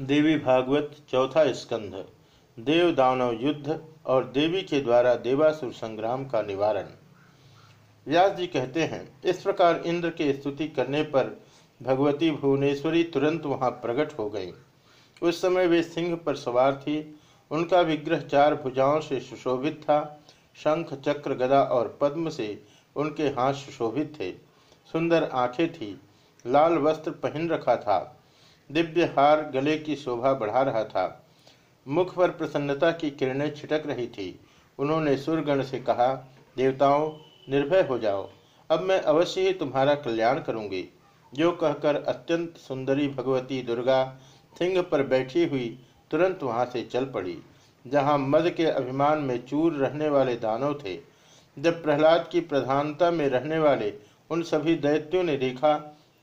देवी भागवत चौथा स्कंध देव दानव युद्ध और देवी के द्वारा देवासुर संग्राम का निवारण। व्यास जी कहते हैं, इस प्रकार इंद्र के स्तुति करने पर भगवती भुवनेश्वरी तुरंत वहाँ प्रकट हो गई। उस समय वे सिंह पर सवार थी। उनका विग्रह चार भुजाओं से सुशोभित था। शंख, चक्र, गदा और पद्म से उनके हाथ सुशोभित थे। सुंदर आँखें थी। लाल वस्त्र पहन रखा था। दिव्य हार गले की शोभा बढ़ा रहा था। मुख पर प्रसन्नता की किरणें छिटक रही थी। उन्होंने सुरगण से कहा, देवताओं, निर्भय हो जाओ। अब मैं अवश्य ही तुम्हारा कल्याण करूँगी। जो कहकर अत्यंत सुंदरी भगवती दुर्गा सिंह पर बैठी हुई तुरंत वहाँ से चल पड़ी, जहाँ मद के अभिमान में चूर रहने वाले दानव थे। जब प्रहलाद की प्रधानता में रहने वाले उन सभी दैत्यों ने देखा,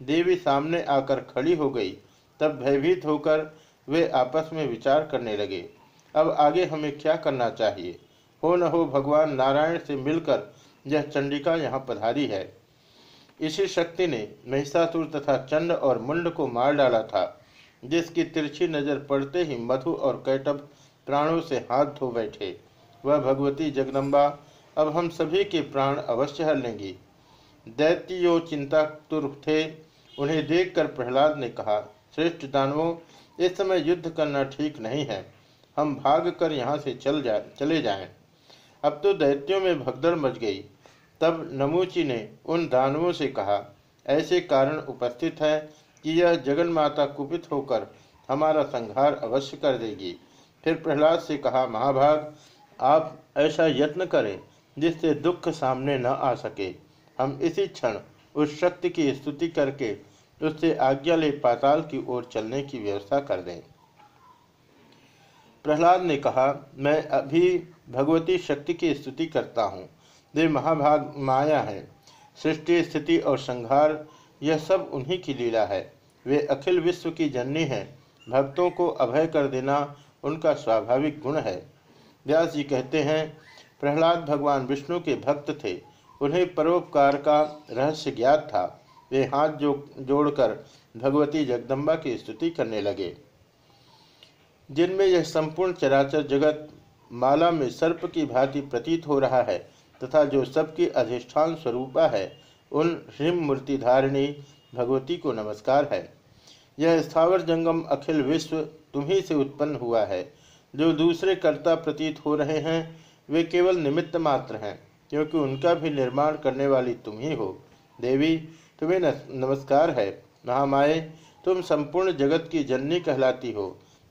देवी सामने आकर खड़ी हो गई तब भयभीत होकर वे आपस में विचार करने लगे। अब आगे हमें क्या करना चाहिए? हो न हो, भगवान नारायण से मिलकर यह चंडिका यहाँ पधारी है। इसी शक्ति ने महिषासुर तथा चंड और मुंड को मार डाला था, जिसकी तिरछी नज़र पड़ते ही मधु और कैटब प्राणों से हाथ धो बैठे। वह भगवती, जगदम्बा, अब हम सभी के प्राण अवश्य हर लेंगी। दैत्यो चिंता तुर थे, उन्हें देखकर प्रहलाद ने कहा श्रेष्ठ दानवों, इस समय युद्ध करना ठीक नहीं है। हम भाग कर यहाँ से चल जा, चले जाएँ। अब तो दैत्यों में भगदड़ मच गई। तब नमूची ने उन दानवों से कहा, ऐसे कारण उपस्थित है कि यह जगन माता कुपित होकर हमारा संहार अवश्य कर देगी। फिर प्रहलाद से कहा, महाभाग, आप ऐसा यत्न करें जिससे दुख सामने न आ सके। हम इसी क्षण उस शक्ति की स्तुति करके उससे आज्ञा ले पाताल की ओर चलने की व्यवस्था कर दें। प्रहलाद ने कहा, मैं अभी भगवती शक्ति की स्तुति करता हूँ। वे महाभाग माया है। सृष्टि, स्थिति और संहार, यह सब उन्हीं की लीला है। वे अखिल विश्व की जननी है। भक्तों को अभय कर देना उनका स्वाभाविक गुण है। व्यास जी कहते हैं, प्रहलाद भगवान विष्णु के भक्त थे। उन्हें परोपकार का रहस्य ज्ञात था। वे हाथ जो, जोड़कर भगवती जगदम्बा की स्तुति करने लगे। जिनमें यह संपूर्ण चराचर जगत माला में सर्प की भांति प्रतीत हो रहा है तथा जो सबकी अधिष्ठान स्वरूपा है, उन हिम मूर्ति धारिणी भगवती को नमस्कार है। यह स्थावर जंगम अखिल विश्व तुम्ही से उत्पन्न हुआ है। जो दूसरे कर्ता प्रतीत हो रहे हैं, वे केवल निमित्त मात्र हैं, क्योंकि उनका भी निर्माण करने वाली तुम ही हो। देवी तुम्हें नमस्कार है। महामाए तुम संपूर्ण जगत की जननी कहलाती हो।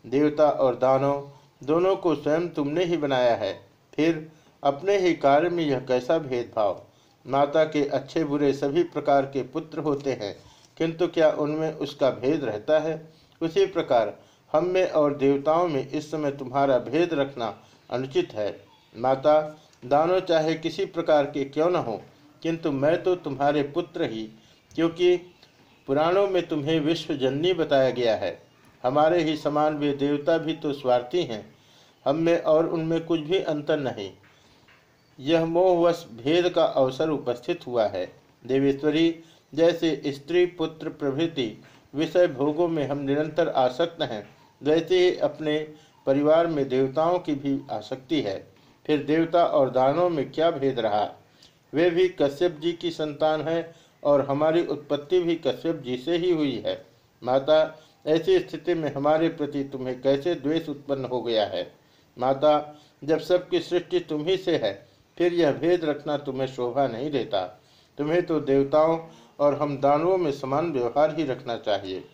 देवता और दानव, दोनों को स्वयं तुमने ही बनाया है। फिर, अपने ही कार्य में यह कैसा भेदभाव? माता के अच्छे बुरे सभी प्रकार के पुत्र होते हैं, किंतु क्या उनमें उसका भेद रहता है? उसी प्रकार, हम में और देवताओं में इस समय तुम्हारा भेद रखना अनुचित है। माता, दानव चाहे किसी प्रकार के क्यों न हो, किंतु मैं तो तुम्हारे पुत्र ही क्योंकि पुराणों में तुम्हें विश्व जननी बताया गया है। हमारे ही समान वे देवता भी तो स्वार्थी हैं। हम में और उनमें कुछ भी अंतर नहीं। यह मोहवश भेद का अवसर उपस्थित हुआ है। देवेश्वरी, जैसे स्त्री पुत्र प्रभृति, विषय भोगों में हम निरंतर आसक्त हैं, वैसे ही अपने परिवार में देवताओं की भी आसक्ति है। फिर देवता और दानों में क्या भेद रहा? वे भी कश्यप जी की संतान है और हमारी उत्पत्ति भी कश्यप जी से ही हुई है। माता, ऐसी स्थिति में हमारे प्रति तुम्हें कैसे द्वेष उत्पन्न हो गया है? माता, जब सबकी सृष्टि तुम्ही से है, फिर यह भेद रखना तुम्हें शोभा नहीं देता। तुम्हें तो देवताओं और हम दानवों में समान व्यवहार ही रखना चाहिए।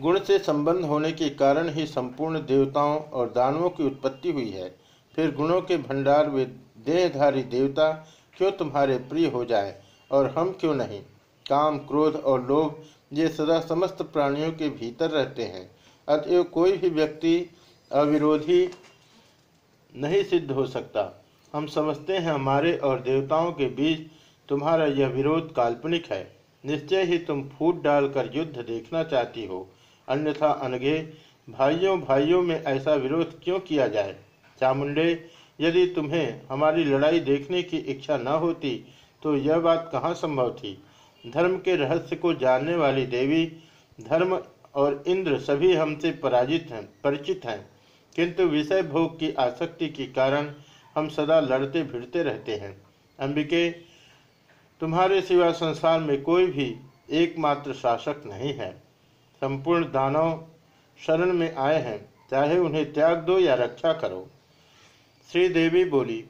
गुण से संबंध होने के कारण ही संपूर्ण देवताओं और दानवों की उत्पत्ति हुई है। फिर गुणों के भंडार वे देहधारी देवता क्यों तुम्हारे प्रिय हो जाए और हम क्यों नहीं? काम क्रोध और लोभ, ये सदा समस्त प्राणियों के भीतर रहते हैं। अतएव कोई भी व्यक्ति अविरोधी नहीं सिद्ध हो सकता। हम समझते हैं हमारे और देवताओं के बीच तुम्हारा यह विरोध काल्पनिक है। निश्चय ही तुम फूट डालकर युद्ध देखना चाहती हो। अन्यथा अनघे भाइयों भाइयों में ऐसा विरोध क्यों किया जाए? चामुंडे यदि तुम्हें हमारी लड़ाई देखने की इच्छा न होती तो यह बात कहाँ संभव थी? धर्म के रहस्य को जानने वाली देवी, धर्म और इंद्र सभी हमसे पराजित हैं, परिचित हैं। किंतु विषय भोग की आसक्ति के कारण हम सदा लड़ते भिड़ते रहते हैं। अंबिके, तुम्हारे सिवा संसार में कोई भी एकमात्र शासक नहीं है। संपूर्ण दानव शरण में आए हैं, चाहे उन्हें त्याग दो या रक्षा करो। श्री देवी बोली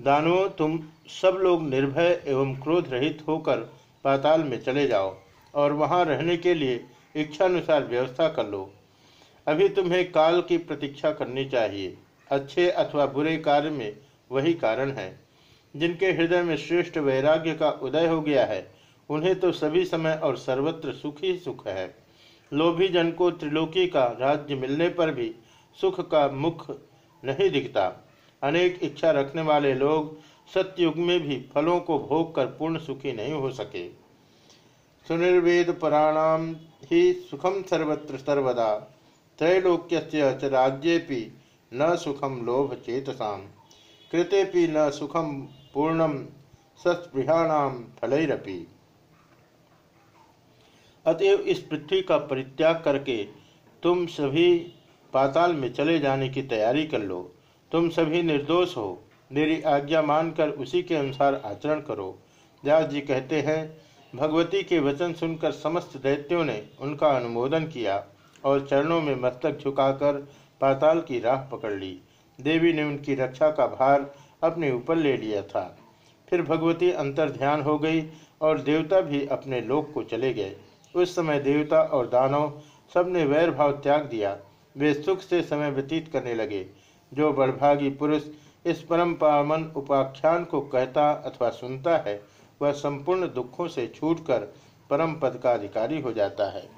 दानवों तुम सब लोग निर्भय एवं क्रोध रहित होकर पाताल में चले जाओ और वहाँ रहने के लिए इच्छानुसार व्यवस्था कर लो। अभी तुम्हें काल की प्रतीक्षा करनी चाहिए। अच्छे अथवा बुरे कार्य में वही कारण है। जिनके हृदय में श्रेष्ठ वैराग्य का उदय हो गया है, उन्हें तो सभी समय और सर्वत्र सुख ही सुख है। लोभी जन को त्रिलोकी का राज्य मिलने पर भी सुख का मुख नहीं दिखता। अनेक इच्छा रखने वाले लोग सत्युग में भी फलों को भोग कर पूर्ण सुखी नहीं हो सके। सुनिर्वेद पराणाम ही सुखम सर्वत्र सर्वदा त्रैलोक्य च राज्येपि न सुखम लोभ चेतसाम। कृतेपि न सुखम पूर्णम सस्पृहाणाम फलैरपि। अतएव इस पृथ्वी का परित्याग करके तुम सभी पाताल में चले जाने की तैयारी कर लो। तुम सभी निर्दोष हो। मेरी आज्ञा मानकर उसी के अनुसार आचरण करो। व्यास जी कहते हैं, भगवती के वचन सुनकर समस्त दैत्यों ने उनका अनुमोदन किया और चरणों में मस्तक झुकाकर पाताल की राह पकड़ ली। देवी ने उनकी रक्षा का भार अपने ऊपर ले लिया था। फिर भगवती अंतर ध्यान हो गई और देवता भी अपने लोक को चले गए। उस समय देवता और दानव सबने वैर भाव त्याग दिया। वे सुख से समय व्यतीत करने लगे। जो बड़भागी पुरुष इस परम पावन उपाख्यान को कहता अथवा सुनता है, वह संपूर्ण दुखों से छूटकर परम पद का अधिकारी हो जाता है।